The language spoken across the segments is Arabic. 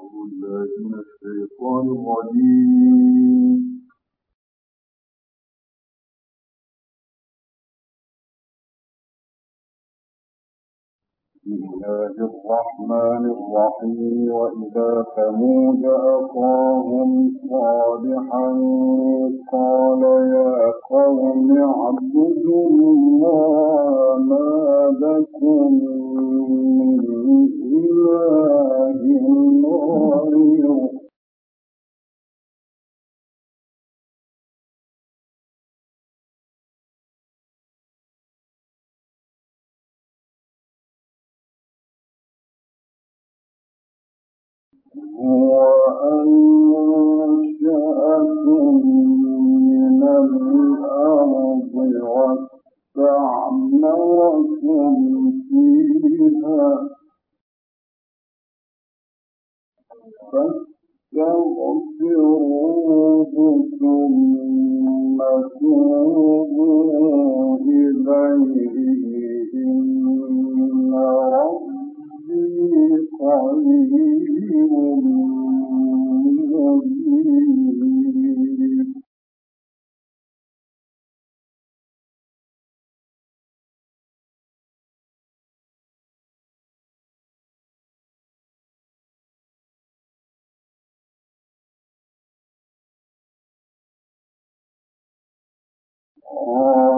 الله الرحمن الرحيم وإذا ثمود أخاهم صالحا قال يا قوم اعبدوا الله ما لكم من إله قَوْمٍ Uh,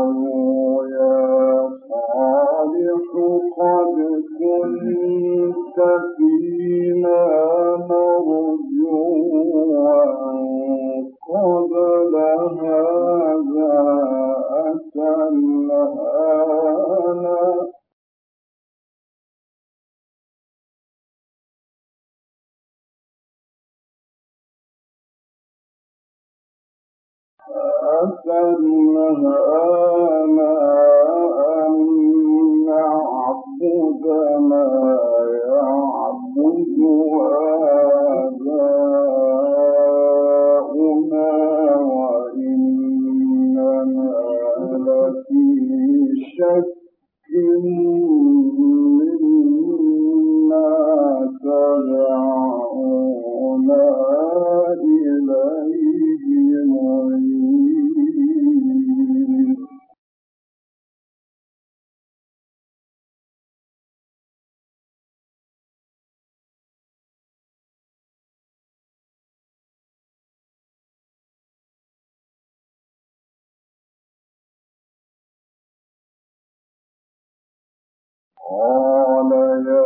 قال يا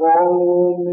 قوم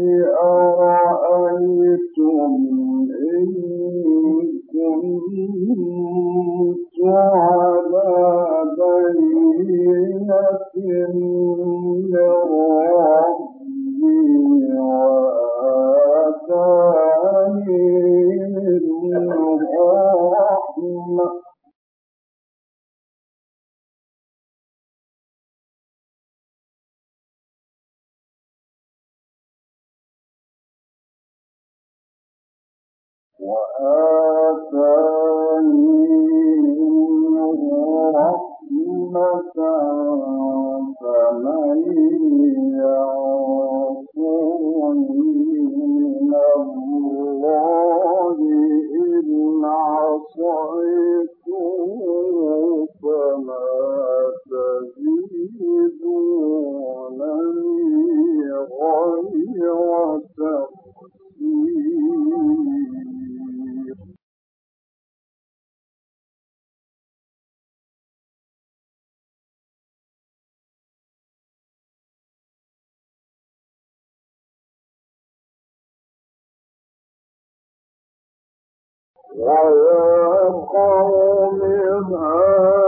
وهم قوم هاد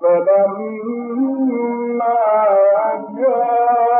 فلما جاء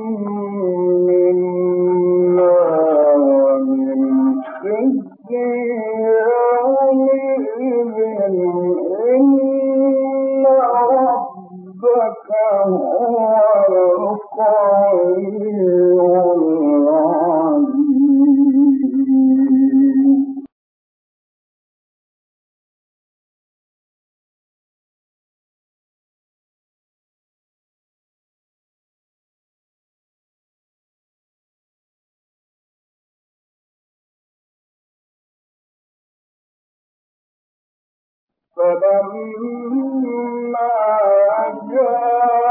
فلما جاء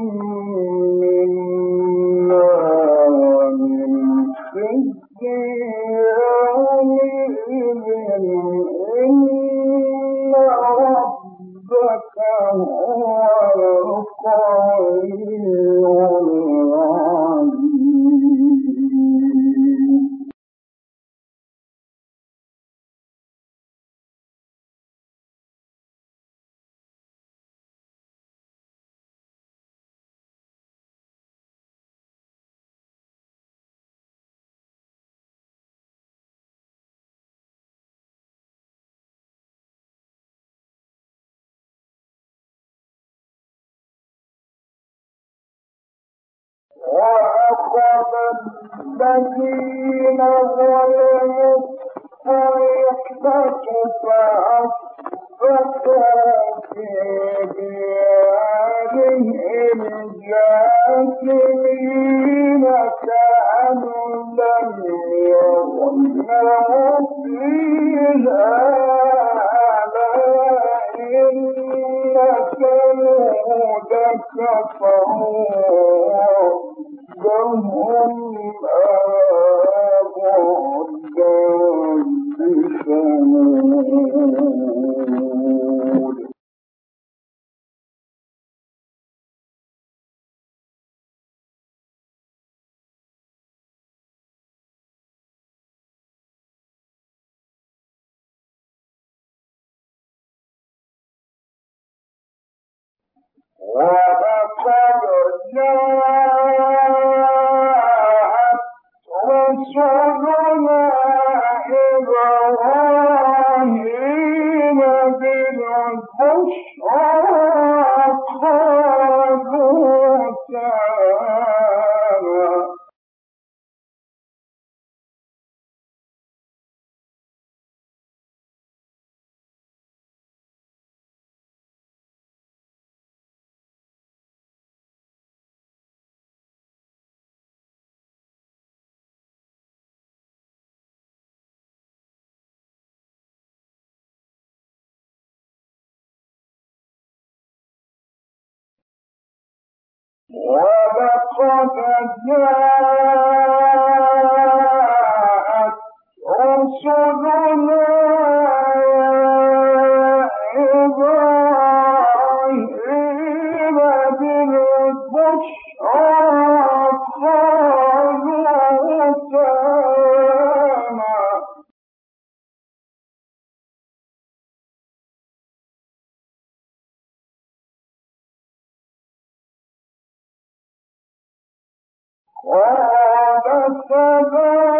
ربك هو القوي الذين ظلموا الطريقة فأصبحوا في ديارهم جاثمين كأن لم يغنوا فيها ألا إن ثمود كفروا ولقد your قال سلام فما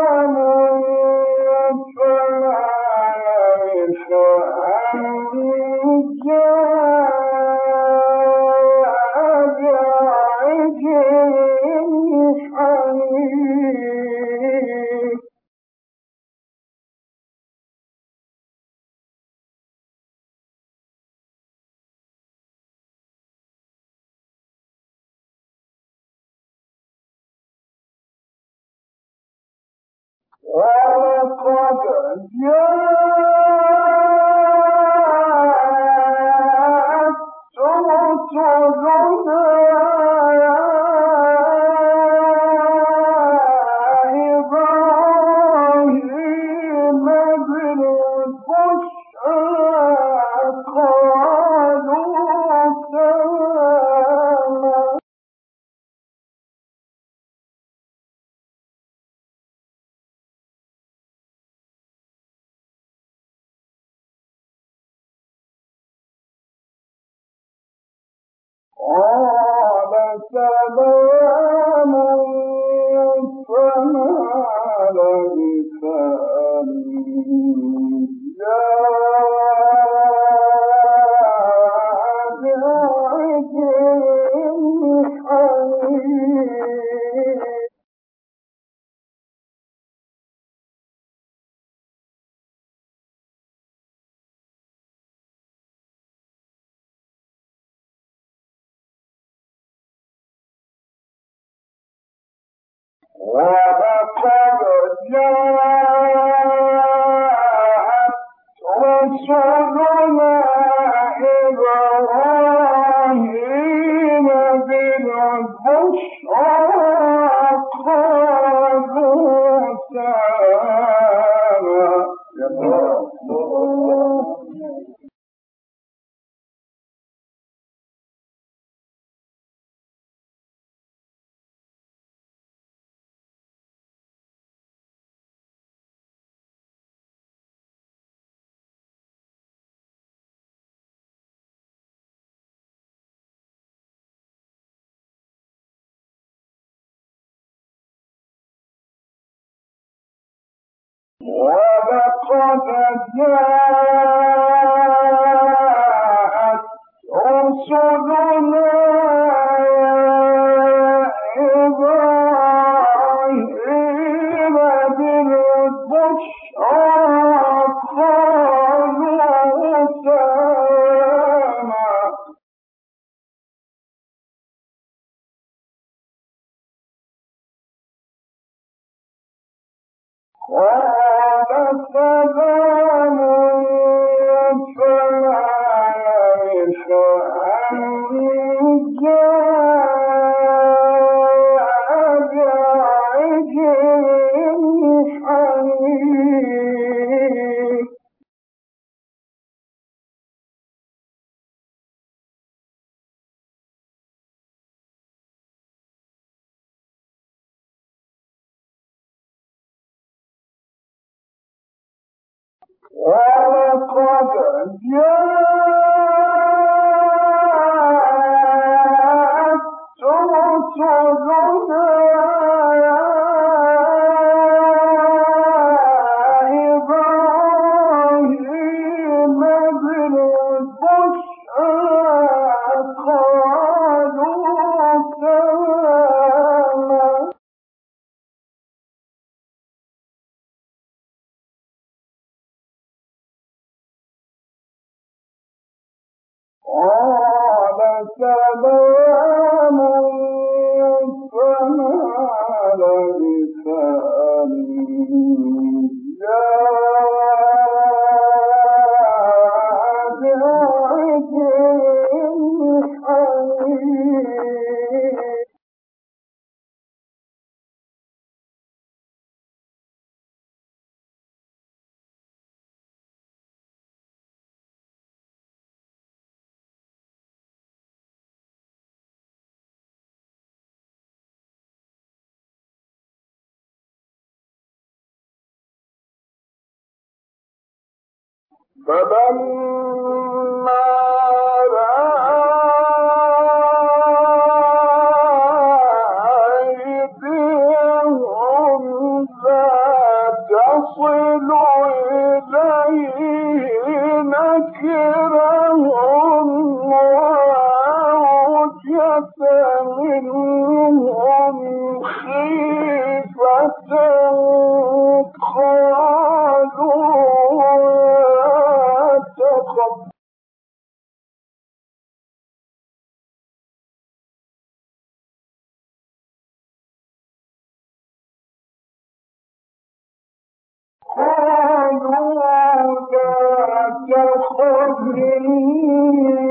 God's good. فلما Amen.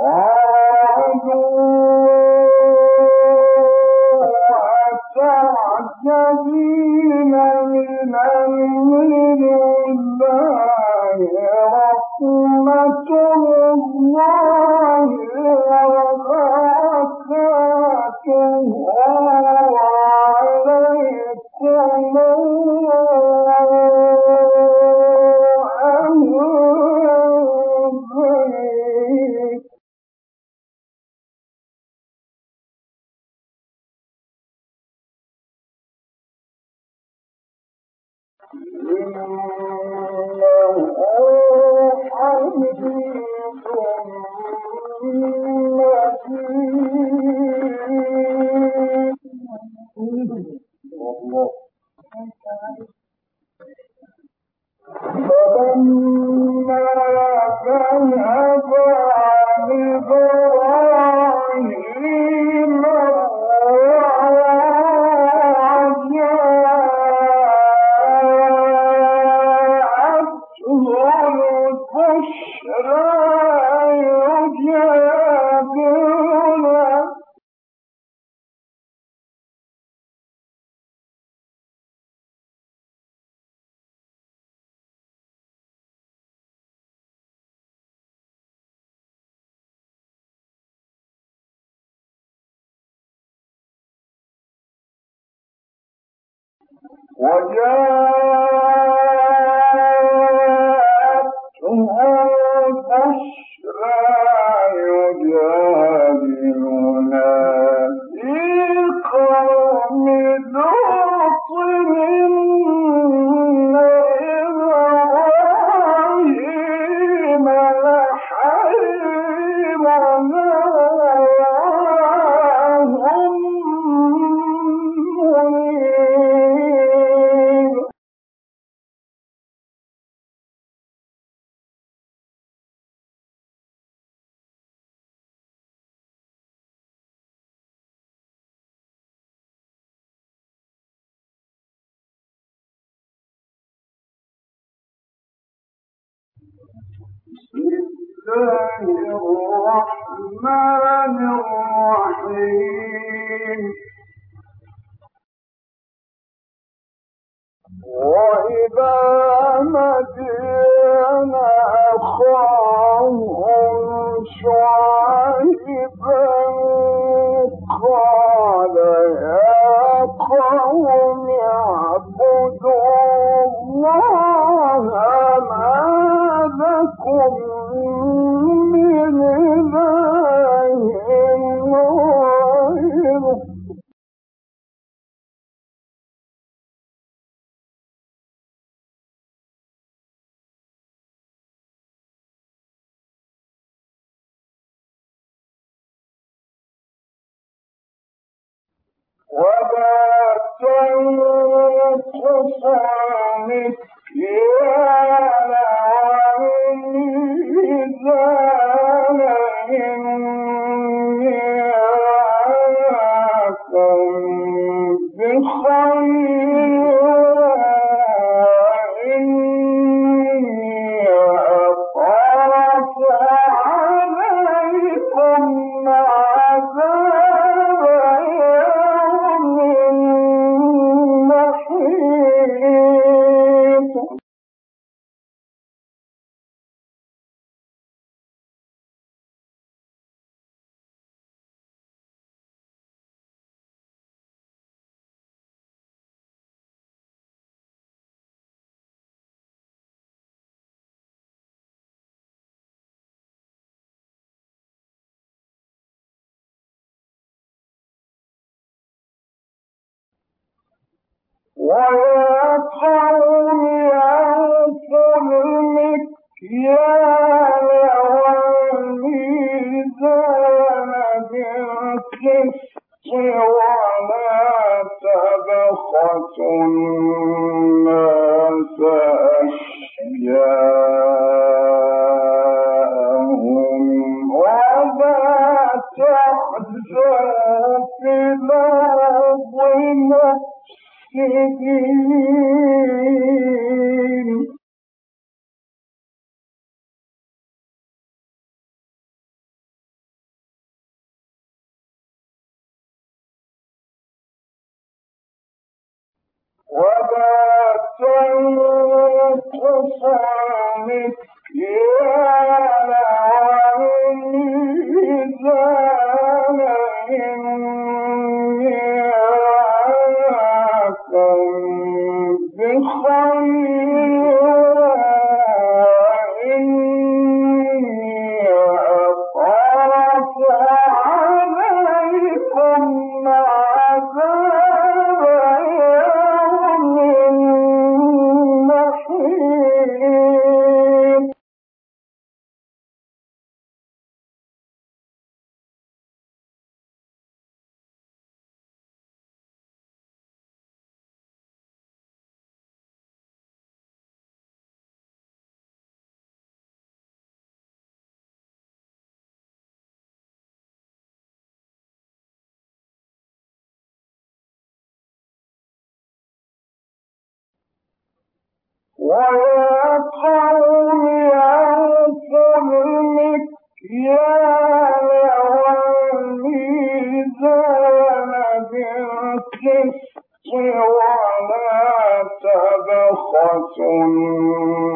Oh. الله الحميد بهم الرحمن الرحيم. وإذا مدين أخاهم وَبَاتَ ولا يَا مكيالا وسنة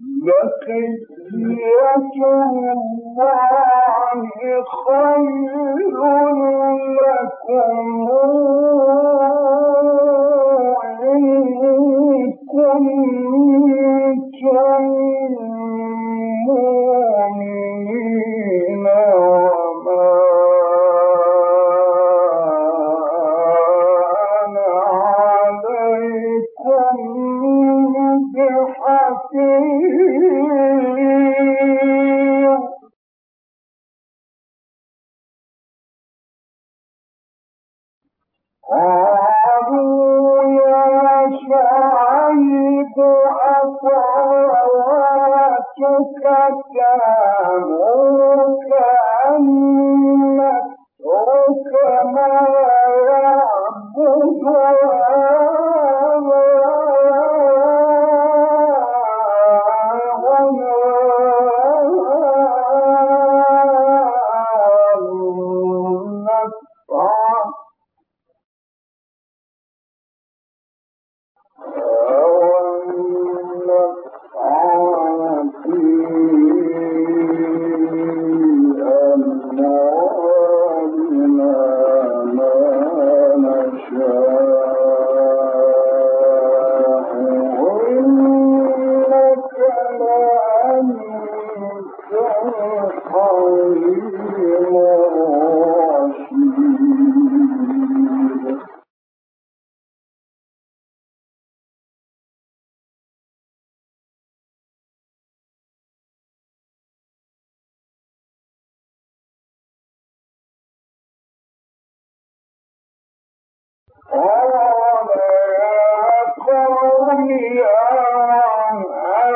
بقية الله خير لكم كنتم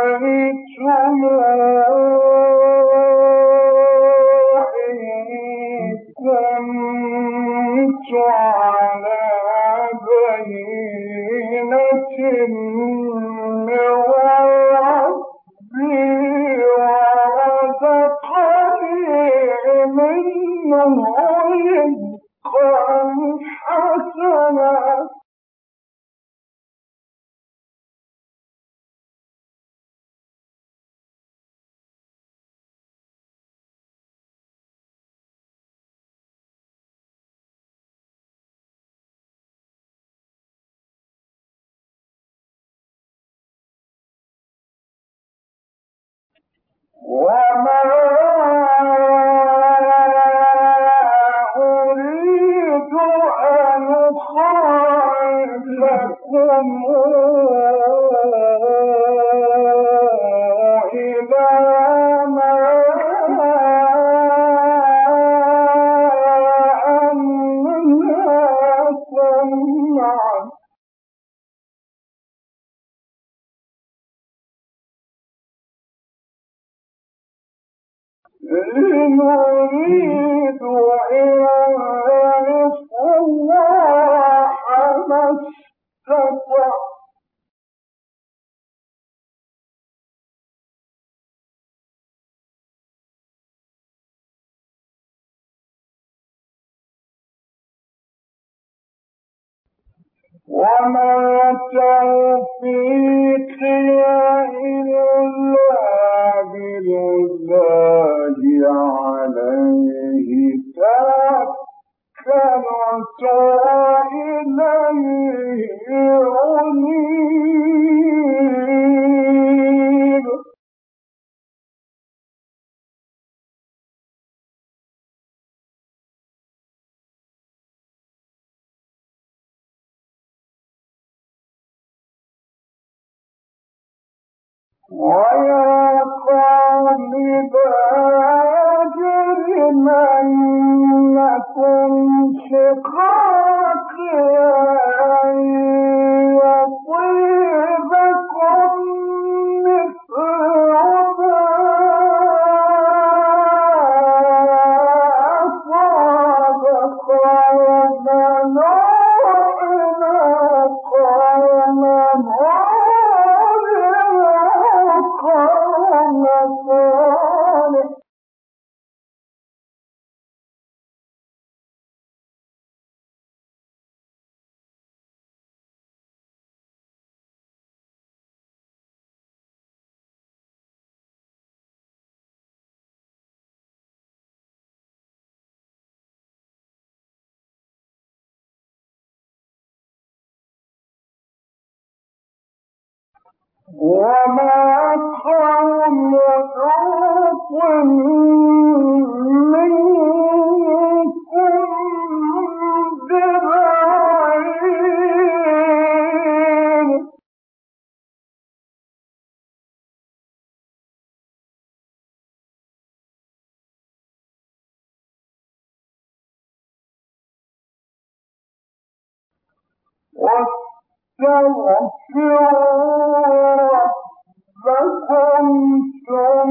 نريد إن الله ما وما توفيقي إلا بالله عليه توكلت أنيب. ويا وما قوم لوط ويا قوم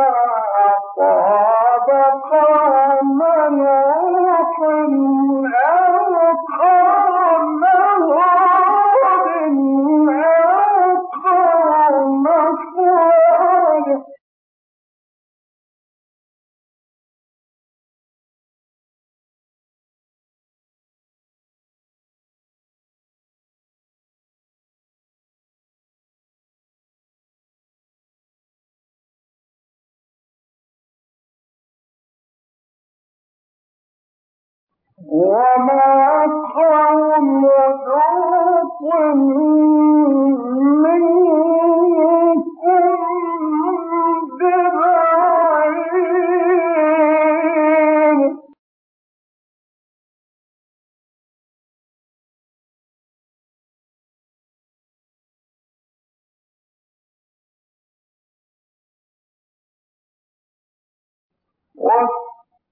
شقاقي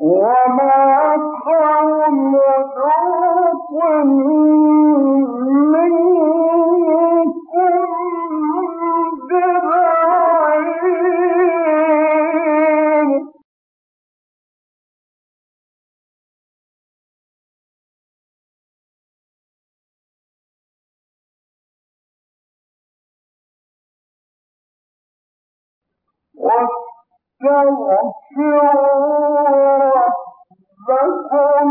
وما قوم لوط واستغفروا ربكم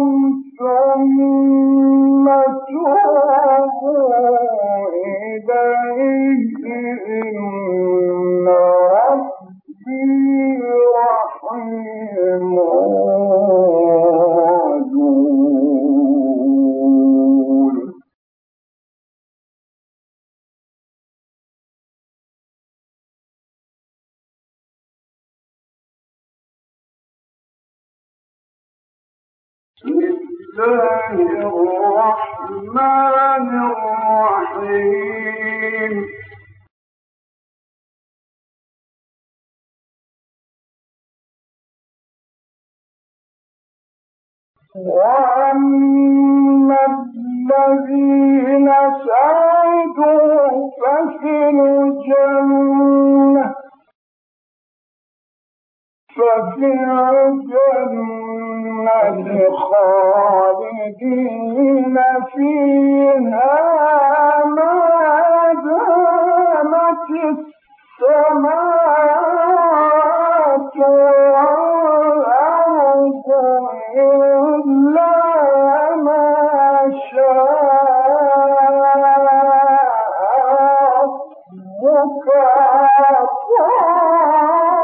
وأما Oh, God, God.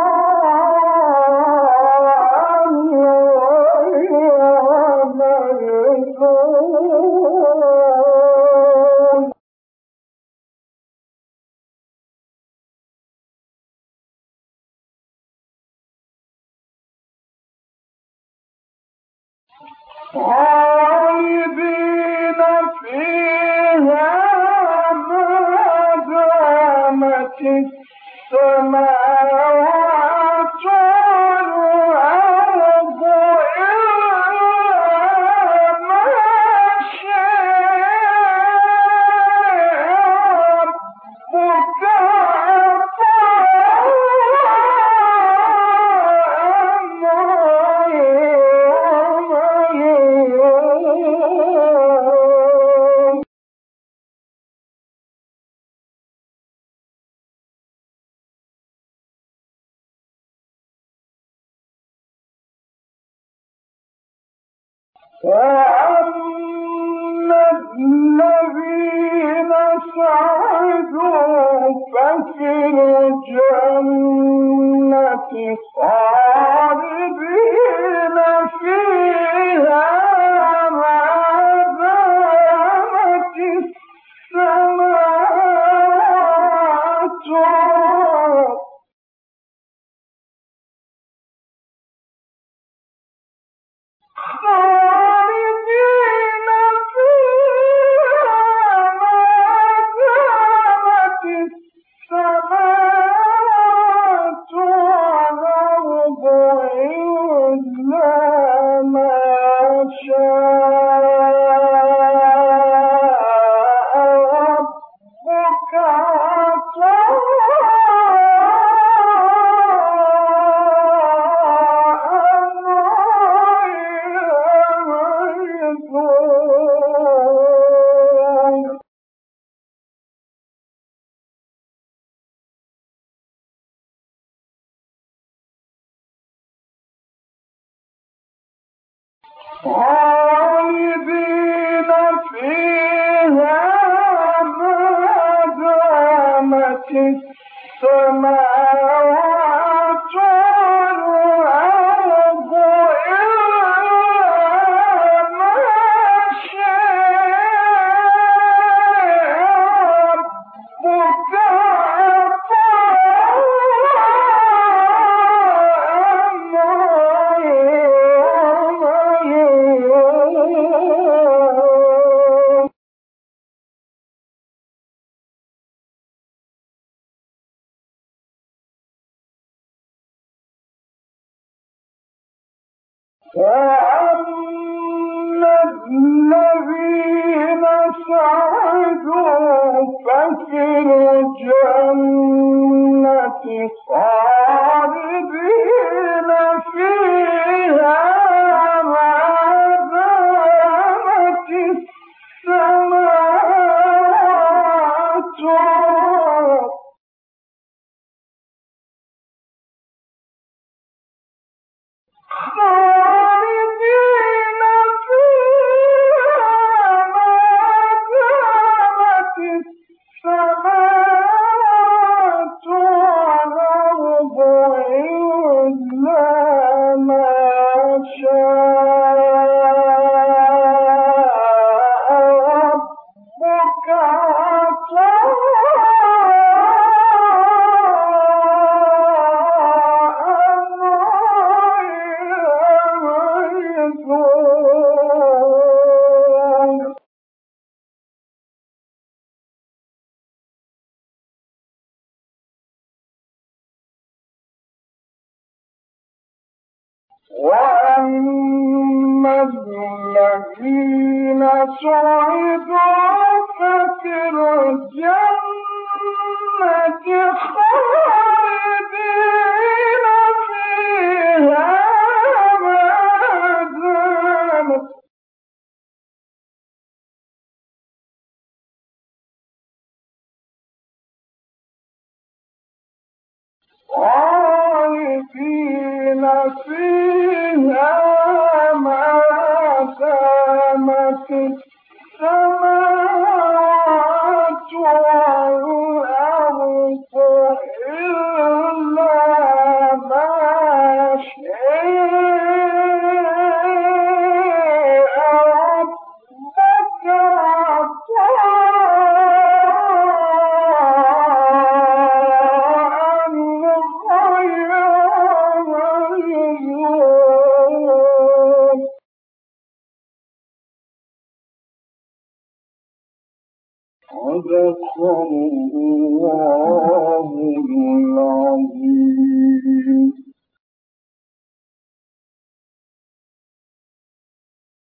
وأما الذين سعدوا ففي الجنة خالدين فيها خالدين فيها. ما